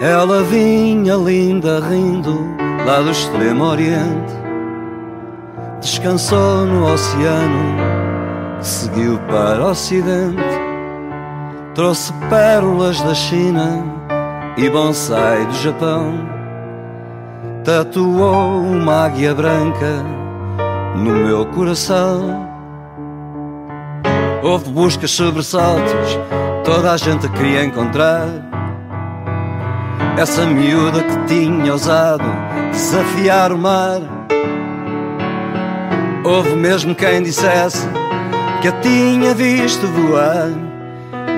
Ela vinha linda rindo lá do extremo oriente. Descansou no oceano, seguiu para o ocidente. Trouxe pérolas da China e bonsai do Japão. Tatuou uma águia branca no meu coração. Houve buscas, sobressaltos, toda a gente queria encontrar essa miúda que tinha ousado desafiar o mar. Houve mesmo quem dissesse que a tinha visto voar.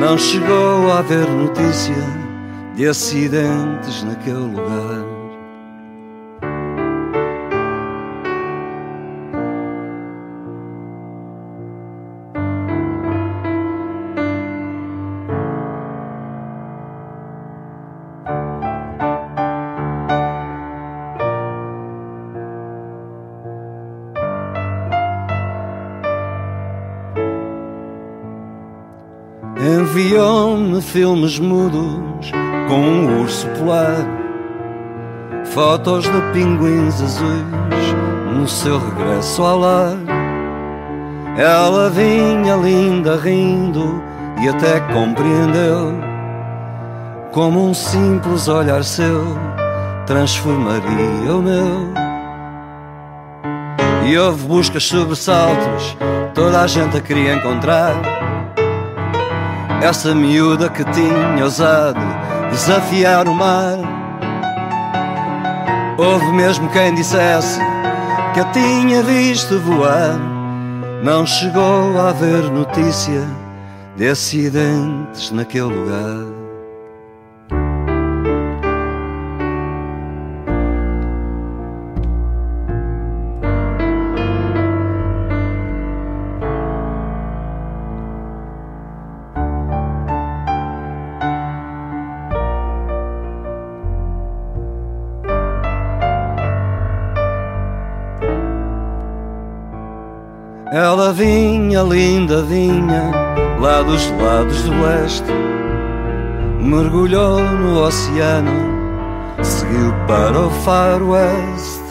Não chegou a haver notícia de acidentes naquele lugar. Enviou-me filmes mudos com um urso polar, fotos de pinguins azuis no seu regresso ao lar. Ela vinha linda rindo e até compreendeu como um simples olhar seu transformaria o meu. E houve buscas sobressaltos, toda a gente a queria encontrar. Essa miúda que tinha ousado desafiar o mar. Houve mesmo quem dissesse que a tinha visto voar. Não chegou a haver notícia de acidentes naquele lugar. Ela vinha, linda vinha, lá dos lados do leste. Mergulhou no oceano, seguiu para o faroeste.